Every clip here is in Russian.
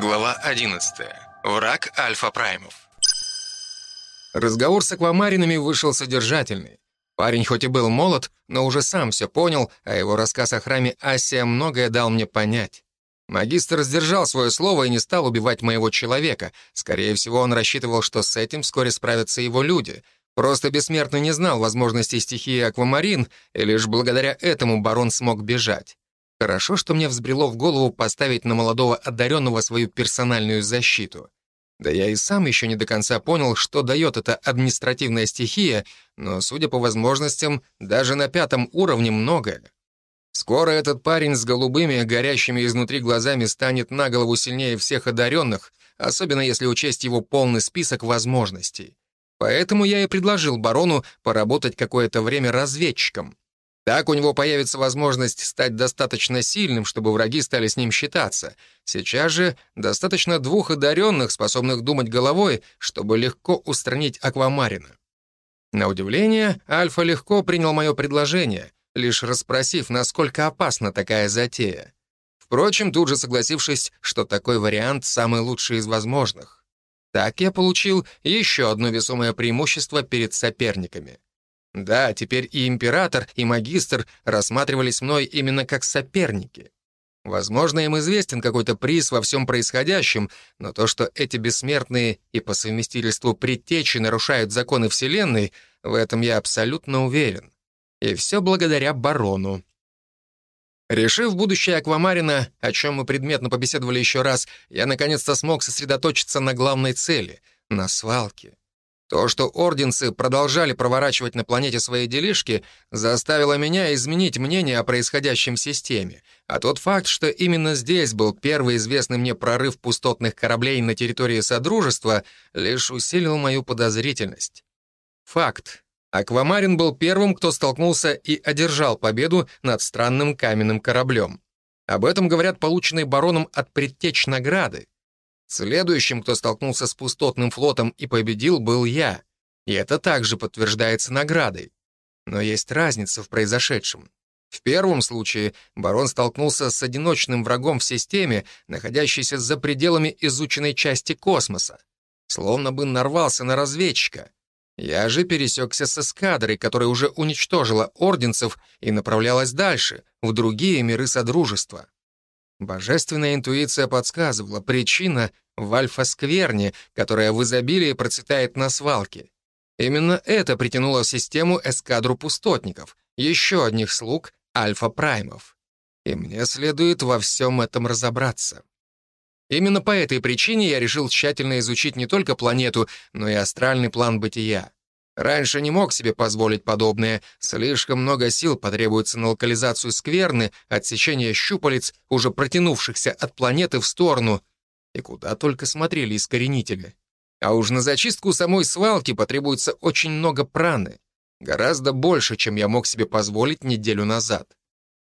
Глава 11. Враг альфа-праймов. Разговор с аквамаринами вышел содержательный. Парень хоть и был молод, но уже сам все понял, а его рассказ о храме Асия многое дал мне понять. Магистр сдержал свое слово и не стал убивать моего человека. Скорее всего, он рассчитывал, что с этим вскоре справятся его люди. Просто бессмертный не знал возможностей стихии аквамарин, и лишь благодаря этому барон смог бежать. Хорошо, что мне взбрело в голову поставить на молодого одаренного свою персональную защиту. Да я и сам еще не до конца понял, что дает эта административная стихия, но, судя по возможностям, даже на пятом уровне многое. Скоро этот парень с голубыми, горящими изнутри глазами станет на голову сильнее всех одаренных, особенно если учесть его полный список возможностей. Поэтому я и предложил барону поработать какое-то время разведчиком. Так у него появится возможность стать достаточно сильным, чтобы враги стали с ним считаться. Сейчас же достаточно двух одаренных, способных думать головой, чтобы легко устранить аквамарина. На удивление, Альфа легко принял мое предложение, лишь расспросив, насколько опасна такая затея. Впрочем, тут же согласившись, что такой вариант самый лучший из возможных. Так я получил еще одно весомое преимущество перед соперниками — да, теперь и император, и магистр рассматривались мной именно как соперники. Возможно, им известен какой-то приз во всем происходящем, но то, что эти бессмертные и по совместительству предтечи нарушают законы Вселенной, в этом я абсолютно уверен. И все благодаря барону. Решив будущее Аквамарина, о чем мы предметно побеседовали еще раз, я наконец-то смог сосредоточиться на главной цели — на свалке. То, что орденцы продолжали проворачивать на планете свои делишки, заставило меня изменить мнение о происходящем системе. А тот факт, что именно здесь был первый известный мне прорыв пустотных кораблей на территории Содружества, лишь усилил мою подозрительность. Факт. Аквамарин был первым, кто столкнулся и одержал победу над странным каменным кораблем. Об этом говорят полученные бароном от предтеч награды. Следующим, кто столкнулся с пустотным флотом и победил, был я. И это также подтверждается наградой. Но есть разница в произошедшем. В первом случае барон столкнулся с одиночным врагом в системе, находящейся за пределами изученной части космоса. Словно бы нарвался на разведчика. Я же пересекся с эскадрой, которая уже уничтожила орденцев и направлялась дальше, в другие миры Содружества. Божественная интуиция подсказывала, причина в альфа-скверне, которая в изобилии процветает на свалке. Именно это притянуло в систему эскадру пустотников, еще одних слуг альфа-праймов. И мне следует во всем этом разобраться. Именно по этой причине я решил тщательно изучить не только планету, но и астральный план бытия. Раньше не мог себе позволить подобное. Слишком много сил потребуется на локализацию скверны, отсечение щупалец, уже протянувшихся от планеты в сторону. И куда только смотрели искоренители. А уж на зачистку самой свалки потребуется очень много праны. Гораздо больше, чем я мог себе позволить неделю назад.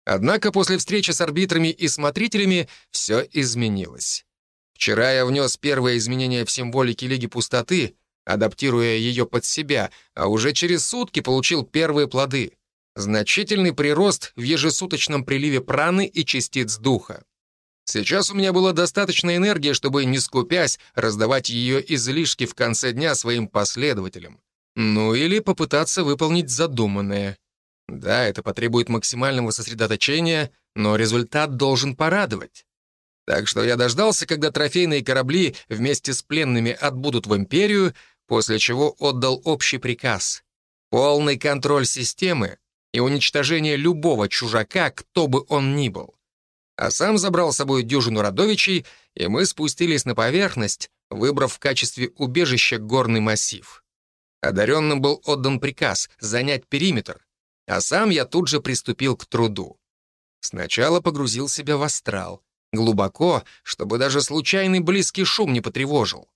Однако после встречи с арбитрами и смотрителями все изменилось. Вчера я внес первое изменение в символике Лиги Пустоты — адаптируя ее под себя, а уже через сутки получил первые плоды. Значительный прирост в ежесуточном приливе праны и частиц духа. Сейчас у меня было достаточно энергии, чтобы, не скупясь, раздавать ее излишки в конце дня своим последователям. Ну или попытаться выполнить задуманное. Да, это потребует максимального сосредоточения, но результат должен порадовать. Так что я дождался, когда трофейные корабли вместе с пленными отбудут в Империю, после чего отдал общий приказ — полный контроль системы и уничтожение любого чужака, кто бы он ни был. А сам забрал с собой дюжину родовичей, и мы спустились на поверхность, выбрав в качестве убежища горный массив. Одаренным был отдан приказ занять периметр, а сам я тут же приступил к труду. Сначала погрузил себя в астрал, глубоко, чтобы даже случайный близкий шум не потревожил.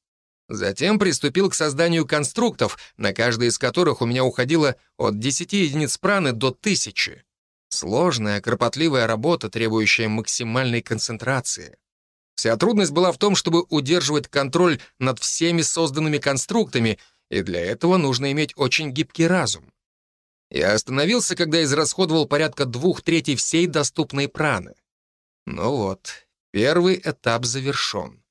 Затем приступил к созданию конструктов, на каждый из которых у меня уходило от 10 единиц праны до 1000. Сложная, кропотливая работа, требующая максимальной концентрации. Вся трудность была в том, чтобы удерживать контроль над всеми созданными конструктами, и для этого нужно иметь очень гибкий разум. Я остановился, когда израсходовал порядка двух третей всей доступной праны. Ну вот, первый этап завершен.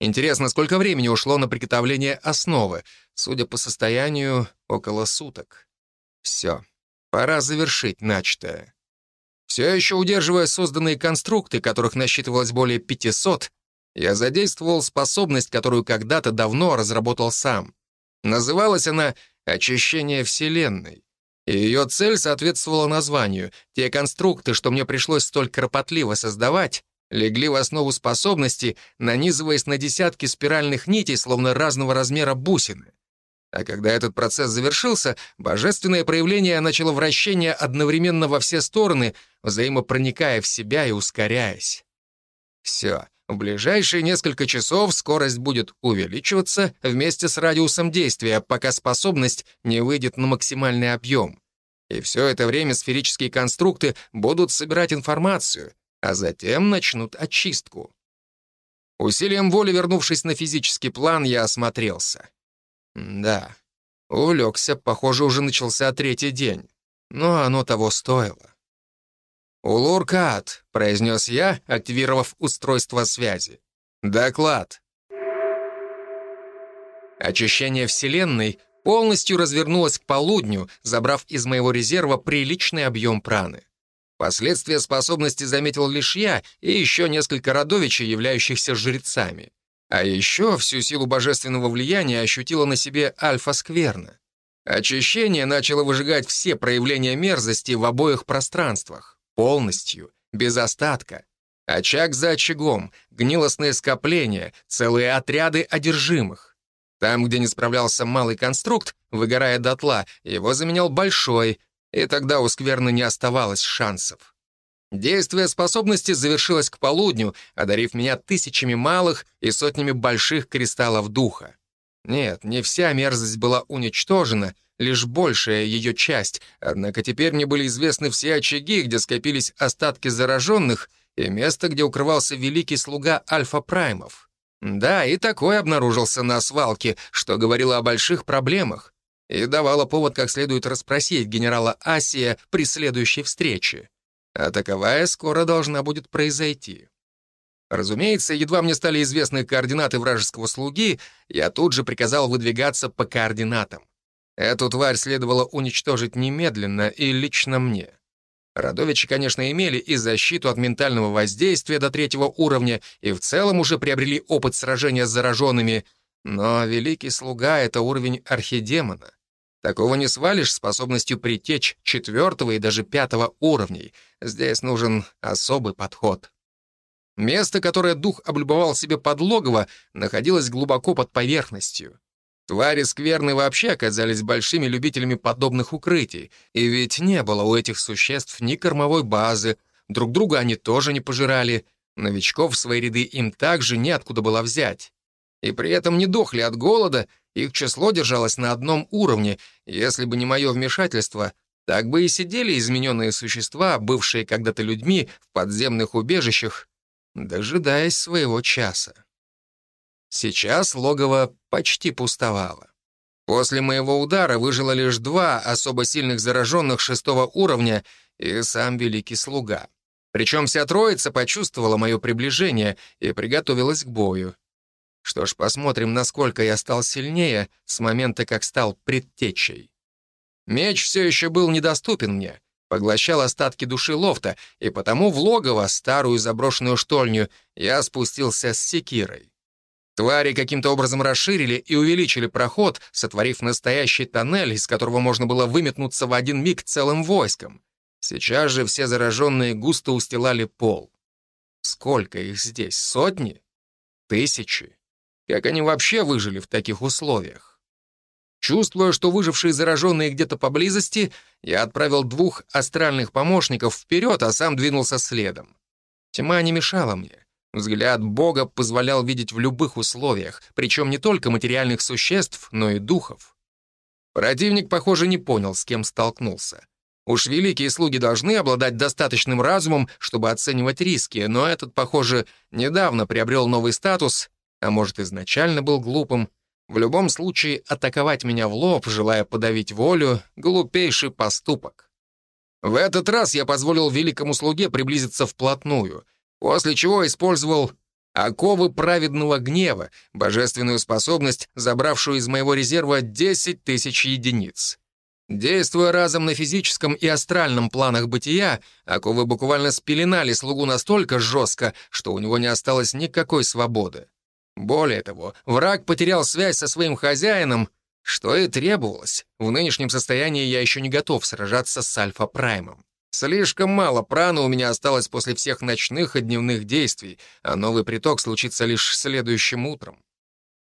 Интересно, сколько времени ушло на приготовление основы? Судя по состоянию, около суток. Все, пора завершить начатое. Все еще удерживая созданные конструкты, которых насчитывалось более 500, я задействовал способность, которую когда-то давно разработал сам. Называлась она «Очищение Вселенной». Ее цель соответствовала названию. Те конструкты, что мне пришлось столь кропотливо создавать, легли в основу способности, нанизываясь на десятки спиральных нитей, словно разного размера бусины. А когда этот процесс завершился, божественное проявление начало вращение одновременно во все стороны, взаимопроникая в себя и ускоряясь. Все. В ближайшие несколько часов скорость будет увеличиваться вместе с радиусом действия, пока способность не выйдет на максимальный объем. И все это время сферические конструкты будут собирать информацию, а затем начнут очистку. Усилием воли, вернувшись на физический план, я осмотрелся. Да, увлекся, похоже, уже начался третий день. Но оно того стоило. «Улуркат», — произнес я, активировав устройство связи. «Доклад». Очищение Вселенной полностью развернулось к полудню, забрав из моего резерва приличный объем праны. Последствия способности заметил лишь я и еще несколько родовичей, являющихся жрецами. А еще всю силу божественного влияния ощутила на себе альфа-скверна. Очищение начало выжигать все проявления мерзости в обоих пространствах. Полностью, без остатка. Очаг за очагом, гнилостные скопления, целые отряды одержимых. Там, где не справлялся малый конструкт, выгорая дотла, его заменял большой, и тогда у скверны не оставалось шансов. Действие способности завершилось к полудню, одарив меня тысячами малых и сотнями больших кристаллов духа. Нет, не вся мерзость была уничтожена, лишь большая ее часть, однако теперь мне были известны все очаги, где скопились остатки зараженных, и место, где укрывался великий слуга Альфа-Праймов. Да, и такой обнаружился на свалке, что говорило о больших проблемах и давало повод как следует расспросить генерала Асия при следующей встрече а таковая скоро должна будет произойти. Разумеется, едва мне стали известны координаты вражеского слуги, я тут же приказал выдвигаться по координатам. Эту тварь следовало уничтожить немедленно и лично мне. Родовичи, конечно, имели и защиту от ментального воздействия до третьего уровня, и в целом уже приобрели опыт сражения с зараженными, но великий слуга — это уровень архидемона. Такого не свалишь способностью притечь четвертого и даже пятого уровней. Здесь нужен особый подход. Место, которое дух облюбовал себе под логово, находилось глубоко под поверхностью. Твари скверны вообще оказались большими любителями подобных укрытий, и ведь не было у этих существ ни кормовой базы, друг друга они тоже не пожирали, новичков в свои ряды им также неоткуда было взять. И при этом не дохли от голода их число держалось на одном уровне, если бы не мое вмешательство, так бы и сидели измененные существа, бывшие когда-то людьми в подземных убежищах, дожидаясь своего часа. Сейчас логово почти пустовало. После моего удара выжило лишь два особо сильных зараженных шестого уровня и сам великий слуга. Причем вся троица почувствовала мое приближение и приготовилась к бою. Что ж, посмотрим, насколько я стал сильнее с момента, как стал предтечей. Меч все еще был недоступен мне, поглощал остатки души лофта, и потому в логово, старую заброшенную штольню, я спустился с секирой. Твари каким-то образом расширили и увеличили проход, сотворив настоящий тоннель, из которого можно было выметнуться в один миг целым войском. Сейчас же все зараженные густо устилали пол. Сколько их здесь? Сотни? Тысячи? Как они вообще выжили в таких условиях? Чувствуя, что выжившие зараженные где-то поблизости, я отправил двух астральных помощников вперед, а сам двинулся следом. Тьма не мешала мне. Взгляд Бога позволял видеть в любых условиях, причем не только материальных существ, но и духов. Противник, похоже, не понял, с кем столкнулся. Уж великие слуги должны обладать достаточным разумом, чтобы оценивать риски, но этот, похоже, недавно приобрел новый статус а может, изначально был глупым. В любом случае, атаковать меня в лоб, желая подавить волю — глупейший поступок. В этот раз я позволил великому слуге приблизиться вплотную, после чего использовал Оковы праведного гнева, божественную способность, забравшую из моего резерва 10 тысяч единиц. Действуя разом на физическом и астральном планах бытия, оковы буквально спеленали слугу настолько жестко, что у него не осталось никакой свободы. Более того, враг потерял связь со своим хозяином, что и требовалось. В нынешнем состоянии я еще не готов сражаться с Альфа-Праймом. Слишком мало праны у меня осталось после всех ночных и дневных действий, а новый приток случится лишь следующим утром.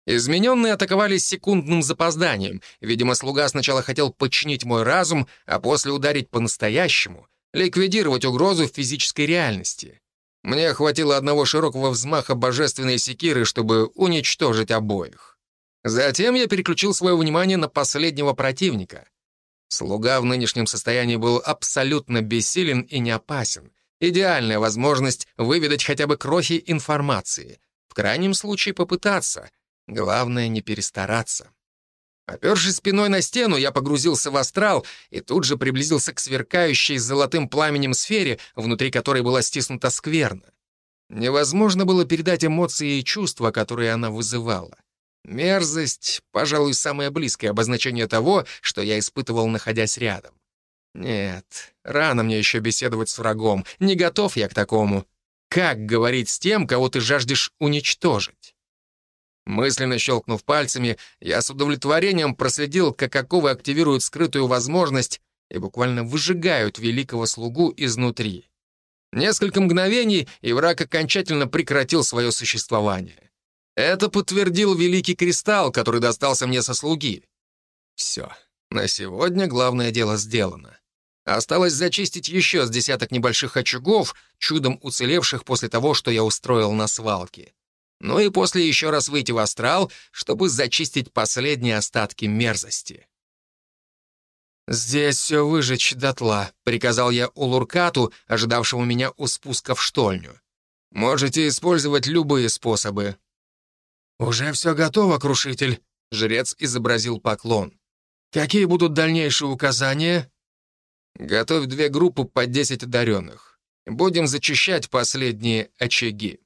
Измененные атаковали с секундным запозданием. Видимо, слуга сначала хотел подчинить мой разум, а после ударить по-настоящему, ликвидировать угрозу в физической реальности. Мне хватило одного широкого взмаха божественной секиры, чтобы уничтожить обоих. Затем я переключил свое внимание на последнего противника. Слуга в нынешнем состоянии был абсолютно бессилен и не опасен. Идеальная возможность выведать хотя бы крохи информации. В крайнем случае попытаться — Главное, не перестараться. Опершись спиной на стену, я погрузился в астрал и тут же приблизился к сверкающей золотым пламенем сфере, внутри которой была стиснута скверна. Невозможно было передать эмоции и чувства, которые она вызывала. Мерзость, пожалуй, самое близкое обозначение того, что я испытывал, находясь рядом. Нет, рано мне еще беседовать с врагом, не готов я к такому. Как говорить с тем, кого ты жаждешь уничтожить? Мысленно щелкнув пальцами, я с удовлетворением проследил, как оковы активируют скрытую возможность и буквально выжигают великого слугу изнутри. Несколько мгновений, и враг окончательно прекратил свое существование. Это подтвердил великий кристалл, который достался мне со слуги. Все, на сегодня главное дело сделано. Осталось зачистить еще с десяток небольших очагов, чудом уцелевших после того, что я устроил на свалке ну и после еще раз выйти в астрал, чтобы зачистить последние остатки мерзости. «Здесь все выжечь дотла», — приказал я Улуркату, ожидавшему меня у спуска в штольню. «Можете использовать любые способы». «Уже все готово, крушитель», — жрец изобразил поклон. «Какие будут дальнейшие указания?» «Готовь две группы по 10 одаренных. Будем зачищать последние очаги».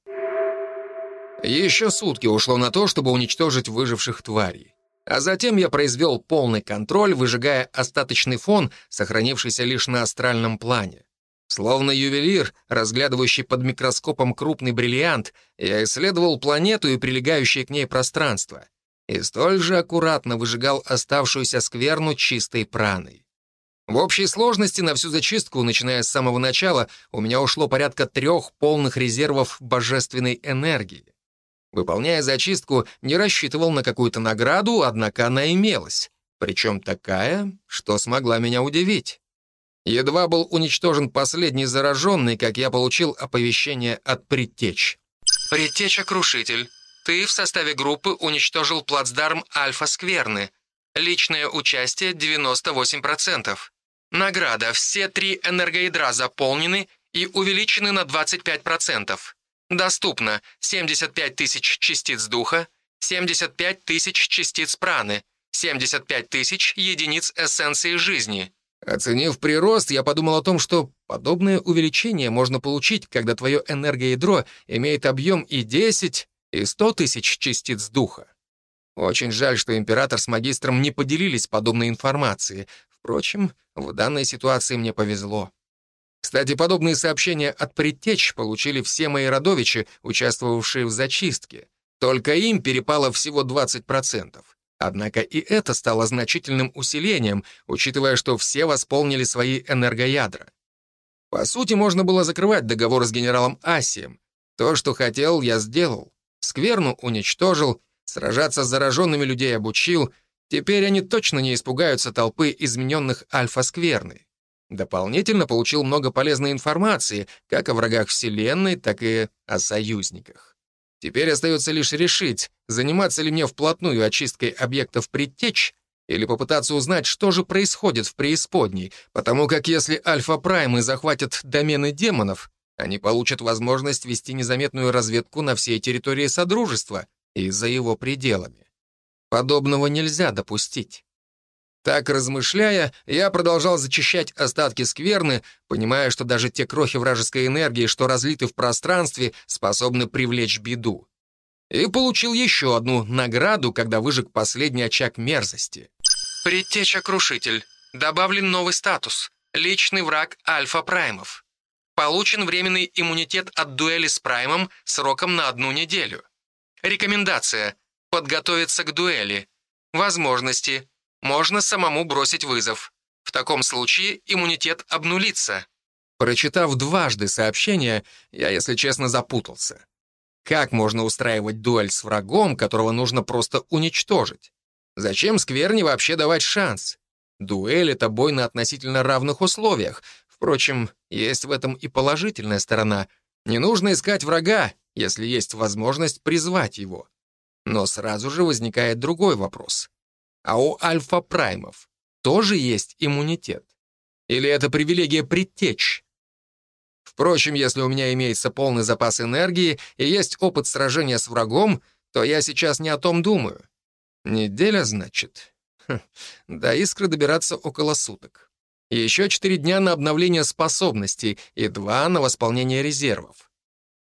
Еще сутки ушло на то, чтобы уничтожить выживших тварей. А затем я произвел полный контроль, выжигая остаточный фон, сохранившийся лишь на астральном плане. Словно ювелир, разглядывающий под микроскопом крупный бриллиант, я исследовал планету и прилегающее к ней пространство. И столь же аккуратно выжигал оставшуюся скверну чистой праной. В общей сложности на всю зачистку, начиная с самого начала, у меня ушло порядка трех полных резервов божественной энергии. Выполняя зачистку, не рассчитывал на какую-то награду, однако она имелась. Причем такая, что смогла меня удивить. Едва был уничтожен последний зараженный, как я получил оповещение от предтеч. «Предтеча-крушитель, ты в составе группы уничтожил плацдарм Альфа-Скверны. Личное участие 98%. Награда. Все три энергоядра заполнены и увеличены на 25%. Доступно 75 тысяч частиц духа, 75 тысяч частиц праны, 75 тысяч единиц эссенции жизни. Оценив прирост, я подумал о том, что подобное увеличение можно получить, когда твое энергоядро имеет объем и 10, и 100 тысяч частиц духа. Очень жаль, что император с магистром не поделились подобной информацией. Впрочем, в данной ситуации мне повезло. Кстати, подобные сообщения от предтеч получили все мои родовичи, участвовавшие в зачистке. Только им перепало всего 20%. Однако и это стало значительным усилением, учитывая, что все восполнили свои энергоядра. По сути, можно было закрывать договор с генералом Асием. То, что хотел, я сделал. Скверну уничтожил, сражаться с зараженными людей обучил. Теперь они точно не испугаются толпы измененных альфа-скверны. Дополнительно получил много полезной информации как о врагах Вселенной, так и о союзниках. Теперь остается лишь решить, заниматься ли мне вплотную очисткой объектов предтеч или попытаться узнать, что же происходит в преисподней, потому как если альфа-праймы захватят домены демонов, они получат возможность вести незаметную разведку на всей территории Содружества и за его пределами. Подобного нельзя допустить. Так размышляя, я продолжал зачищать остатки скверны, понимая, что даже те крохи вражеской энергии, что разлиты в пространстве, способны привлечь беду. И получил еще одну награду, когда выжег последний очаг мерзости. Предтеча-крушитель. Добавлен новый статус. Личный враг Альфа-Праймов. Получен временный иммунитет от дуэли с Праймом сроком на одну неделю. Рекомендация. Подготовиться к дуэли. Возможности. Можно самому бросить вызов. В таком случае иммунитет обнулится. Прочитав дважды сообщение, я, если честно, запутался. Как можно устраивать дуэль с врагом, которого нужно просто уничтожить? Зачем скверне вообще давать шанс? Дуэль — это бой на относительно равных условиях. Впрочем, есть в этом и положительная сторона. Не нужно искать врага, если есть возможность призвать его. Но сразу же возникает другой вопрос. А у альфа-праймов тоже есть иммунитет? Или это привилегия предтечь? Впрочем, если у меня имеется полный запас энергии и есть опыт сражения с врагом, то я сейчас не о том думаю. Неделя, значит? Хм. До искры добираться около суток. Еще четыре дня на обновление способностей и два на восполнение резервов.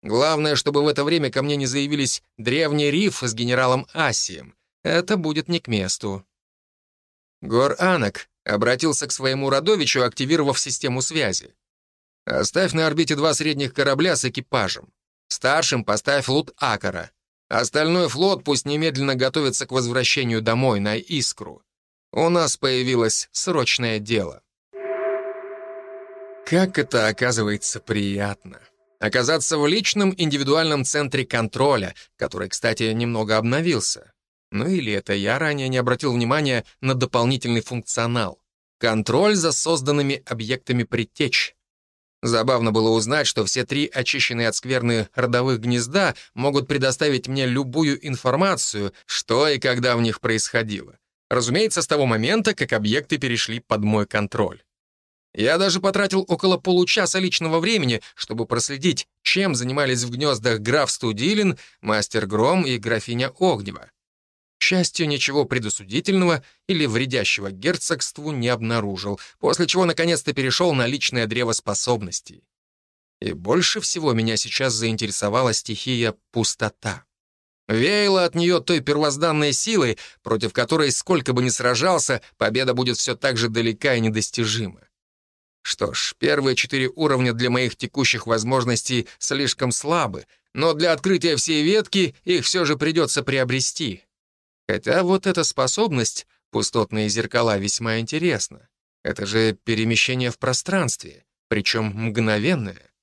Главное, чтобы в это время ко мне не заявились древний риф с генералом Асием. Это будет не к месту. Гор Анак обратился к своему родовичу, активировав систему связи. «Оставь на орбите два средних корабля с экипажем. Старшим поставь лут Акара. Остальной флот пусть немедленно готовится к возвращению домой на Искру. У нас появилось срочное дело». Как это оказывается приятно. Оказаться в личном индивидуальном центре контроля, который, кстати, немного обновился. Ну или это я ранее не обратил внимания на дополнительный функционал. Контроль за созданными объектами предтеч. Забавно было узнать, что все три очищенные от скверны родовых гнезда могут предоставить мне любую информацию, что и когда в них происходило. Разумеется, с того момента, как объекты перешли под мой контроль. Я даже потратил около получаса личного времени, чтобы проследить, чем занимались в гнездах граф Студилин, мастер Гром и графиня Огнева. К счастью, ничего предосудительного или вредящего герцогству не обнаружил, после чего наконец-то перешел на личное древо способностей. И больше всего меня сейчас заинтересовала стихия «пустота». Веяло от нее той первозданной силой, против которой, сколько бы ни сражался, победа будет все так же далека и недостижима. Что ж, первые четыре уровня для моих текущих возможностей слишком слабы, но для открытия всей ветки их все же придется приобрести. Хотя вот эта способность, пустотные зеркала, весьма интересна. Это же перемещение в пространстве, причем мгновенное.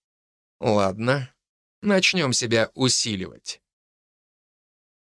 Ладно, начнем себя усиливать.